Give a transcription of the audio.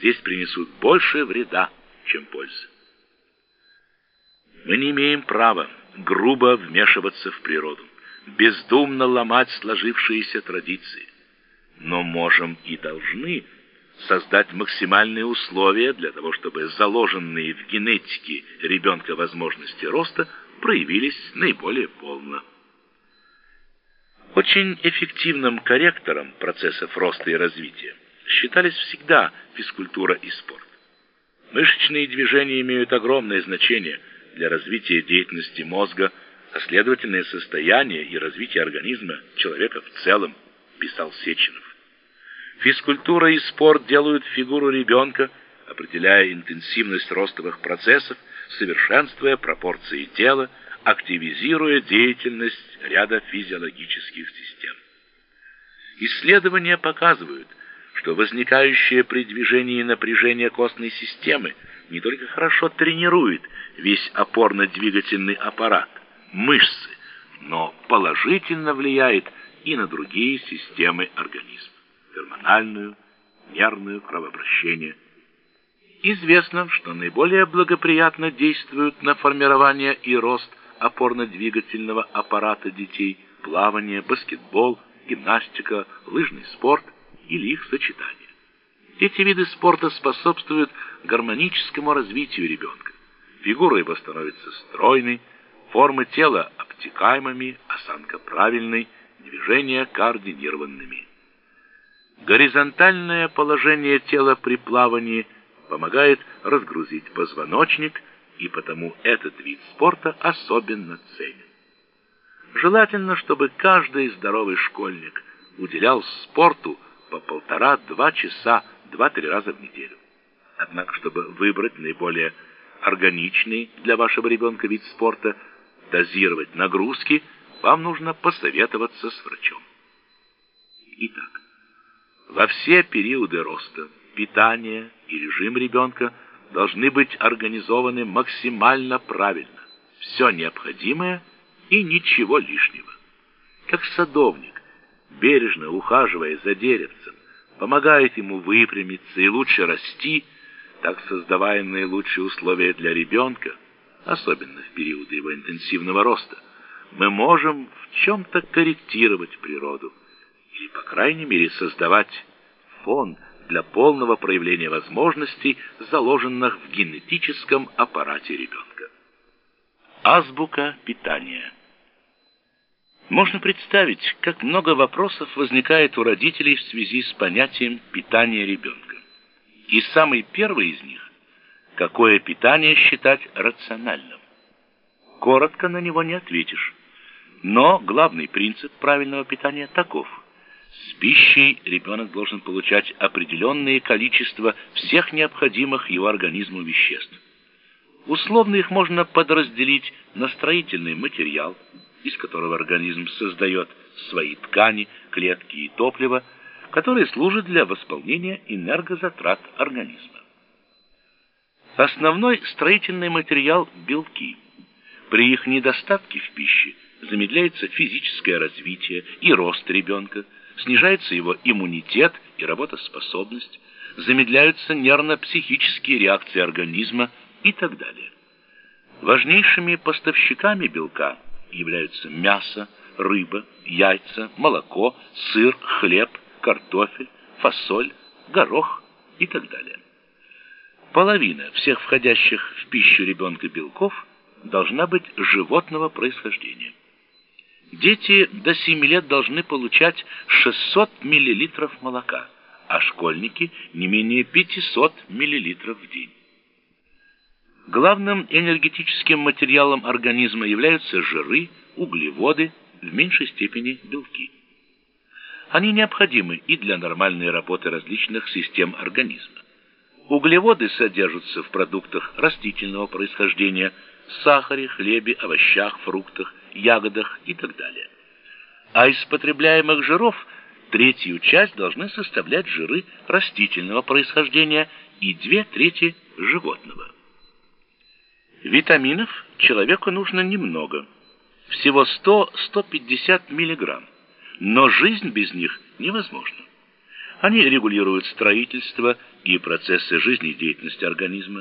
здесь принесут больше вреда, чем пользы. Мы не имеем права грубо вмешиваться в природу, бездумно ломать сложившиеся традиции, но можем и должны создать максимальные условия для того, чтобы заложенные в генетике ребенка возможности роста проявились наиболее полно. Очень эффективным корректором процессов роста и развития считались всегда физкультура и спорт. Мышечные движения имеют огромное значение для развития деятельности мозга, а следовательное состояние и развитие организма человека в целом, писал Сеченов. Физкультура и спорт делают фигуру ребенка, определяя интенсивность ростовых процессов, совершенствуя пропорции тела, активизируя деятельность ряда физиологических систем. Исследования показывают, что возникающее при движении напряжение костной системы не только хорошо тренирует весь опорно-двигательный аппарат, мышцы, но положительно влияет и на другие системы организма гормональную, нервную, кровообращение. Известно, что наиболее благоприятно действуют на формирование и рост опорно-двигательного аппарата детей плавание, баскетбол, гимнастика, лыжный спорт или их сочетание. Эти виды спорта способствуют гармоническому развитию ребенка. Фигура его становится стройной, формы тела обтекаемыми, осанка правильной, движения координированными. Горизонтальное положение тела при плавании помогает разгрузить позвоночник, и потому этот вид спорта особенно ценен. Желательно, чтобы каждый здоровый школьник уделял спорту по полтора-два часа два-три раза в неделю. Однако, чтобы выбрать наиболее органичный для вашего ребенка вид спорта, дозировать нагрузки, вам нужно посоветоваться с врачом. Итак, во все периоды роста питание и режим ребенка должны быть организованы максимально правильно. Все необходимое и ничего лишнего. Как садовник, бережно ухаживая за деревцем, помогает ему выпрямиться и лучше расти, так создавая наилучшие условия для ребенка, особенно в периоды его интенсивного роста, мы можем в чем-то корректировать природу или, по крайней мере, создавать фон для полного проявления возможностей, заложенных в генетическом аппарате ребенка. Азбука питания. Можно представить, как много вопросов возникает у родителей в связи с понятием питания ребенка. И самый первый из них – какое питание считать рациональным? Коротко на него не ответишь. Но главный принцип правильного питания таков – с пищей ребенок должен получать определенное количество всех необходимых его организму веществ. Условно их можно подразделить на строительный материал, из которого организм создает свои ткани, клетки и топливо, которые служат для восполнения энергозатрат организма. Основной строительный материал – белки. При их недостатке в пище замедляется физическое развитие и рост ребенка, снижается его иммунитет и работоспособность, замедляются нервно-психические реакции организма и так далее. Важнейшими поставщиками белка являются мясо, рыба, яйца, молоко, сыр, хлеб, картофель, фасоль, горох и так далее. Половина всех входящих в пищу ребенка белков должна быть животного происхождения. Дети до 7 лет должны получать 600 мл молока, а школьники не менее 500 мл в день. Главным энергетическим материалом организма являются жиры, углеводы, в меньшей степени белки. Они необходимы и для нормальной работы различных систем организма. Углеводы содержатся в продуктах растительного происхождения, сахаре, хлебе, овощах, фруктах, ягодах и так далее. А из потребляемых жиров третью часть должны составлять жиры растительного происхождения и две трети животного. Витаминов человеку нужно немного, всего 100-150 мг, но жизнь без них невозможна. Они регулируют строительство и процессы жизнедеятельности организма,